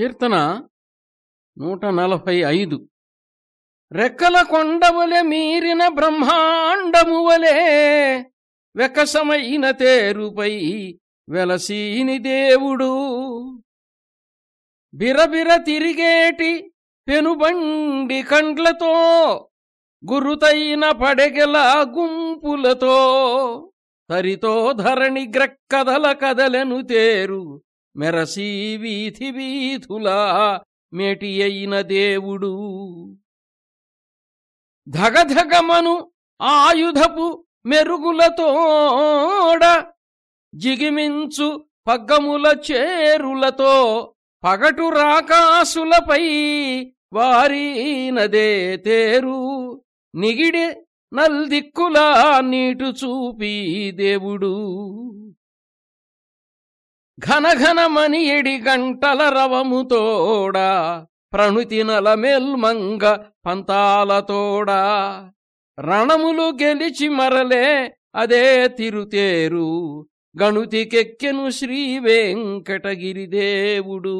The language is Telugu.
కీర్తన నూట నలభై ఐదు. రెక్కల కొండవలె మీరిన బ్రహ్మాండమువలే వెకసమైన తేరుపై వెలసీని దేవుడు. బిరబిర తిరిగేటి పెనుబండి కండ్లతో గురుతైన పడగల గుంపులతో తరితో ధరణి గ్రక్కదల కదలెను తేరు మెరసీ వీధి వీధులా మేటి అయిన దేవుడు. ధగధగమను ఆయుధపు మెరుగులతోడ జిగిమించు పగ్గముల చేరులతో పగటు రాకాసులపై వారీనదే తేరు. నిగిడే నల్దిక్కులా నీటు చూపి దేవుడు. ఘనఘనమని ఎడి గంటల రవముతోడా ప్రణుతి నలమెల్మంగ పంతాలతోడా రణములు గెలిచి మరలే అదే తిరుతేరు గణుతికెక్కెను శ్రీ వెంకటగిరి దేవుడు.